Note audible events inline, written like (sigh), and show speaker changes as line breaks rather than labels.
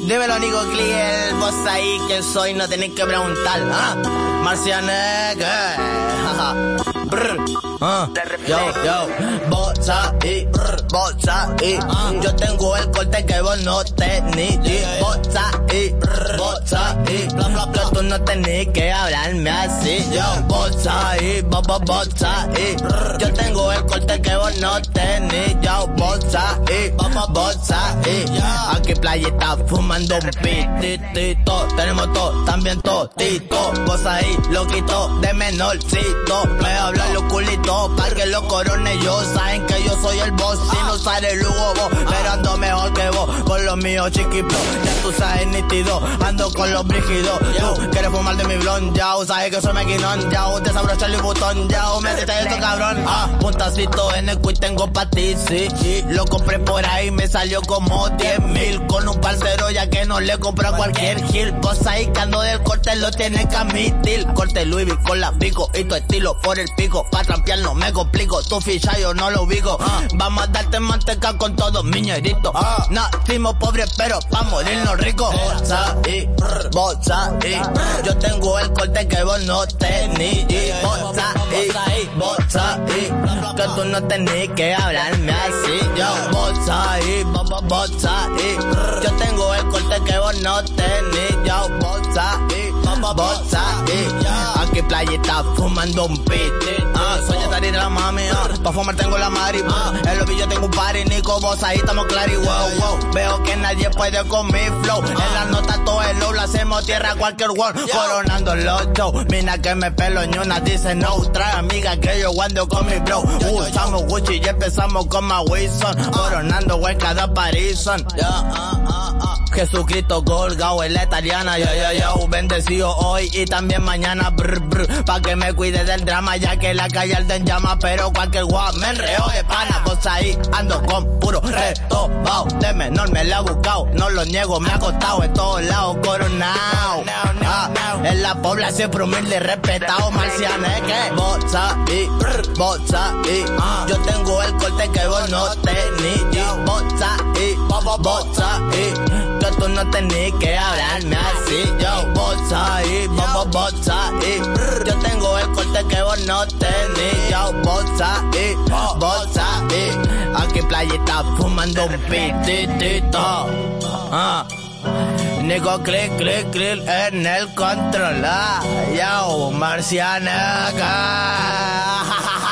Dímelo, Nico Cliel, vos ahí, quién soy, no tenés que preguntar, ¿ah? Marcianeque, Brr, ah, yo, yo, vos ahí, brr, vos ahí, yo tengo el corte que vos no tenés, vos ahí, brr, ahí, que no tenés que hablarme así, yo, vos ahí, vos, vos ahí, yo tengo el corte que vos no tenés, yo, vos ahí, vos, vos ahí, aquí playita fumando un pitito, tenemos todo, también todito, vos ahí, loquito, de menorcito, me hablan los culitos, para que los corones yo, saben que yo soy el boss, si no sale el Hugo vos, pero ando mejor que vos, con los míos chiquipos, ya tú sabes nítido, ando con los brígidos, tú quieres fumar de mi blon, ya, sabes que soy mequinón, ya, te sabrocha el botón, ya, métete esto cabrón, ah, puntacito en el quiz tengo pa' ti, sí, lo compré por ahí, me salió como 10 mil, con un parcero ya que no le compra cualquier gil, vos ahí que ando del corte lo tienes que admitir, corte Louis con la pico y tu estilo por el pico, pa' trampear no me complico, tu ficha yo no lo ubico, vamos a darte manteca con todos miñeritos, nacimos pobres pero pa' morirnos ricos, vos ahí, vos ahí, yo tengo el corte que vos no tenés, vos ahí, vos ahí, que tú no tenés que hablarme así, yo, vos, vos, vos ahí, yo tengo el corte que vos no tenés, yo, vos, vos ahí, aquí playita fumando un pit, ah, soy salir de la mami, ah, pa' fumar tengo la mari, ah, en los billos tengo un party, Nico, vos ahí estamos claros y wow, wow, veo que nadie puede con mi flow, en la nota todo el low, la hacemos tierra cualquier one, coronando los shows, mina que me pelo ñona, dice no, trae amiga que yo ando con mi bro, usamos Gucci y empezamos con my Wilson, coronando en cada parison, yeah, ah, ah, ah. Jesucristo colgado en la italiana, yo, yo, yo, bendecido hoy y también mañana, brr, brr, pa' que me cuide del drama, ya que la calle arde en llama, pero cualquier guap me enreo de pana, pues ahí ando con puro reto, bao, de menor me la he buscado, no lo niego, me ha costado en todos lados, coronado, ah, en la población humilde respetado, marcianeque, vos ahí, vos ahí, yo tengo el corte que vos no vos ahí, que tú no tenés que hablarme así, yo, vos ahí, vos, vos ahí, yo tengo el corte que vos no tenés, yo, vos ahí, vos ahí, aquí playita fumando un pititito, ah. Nico click, click, click en el control, yo, marciana (laughs)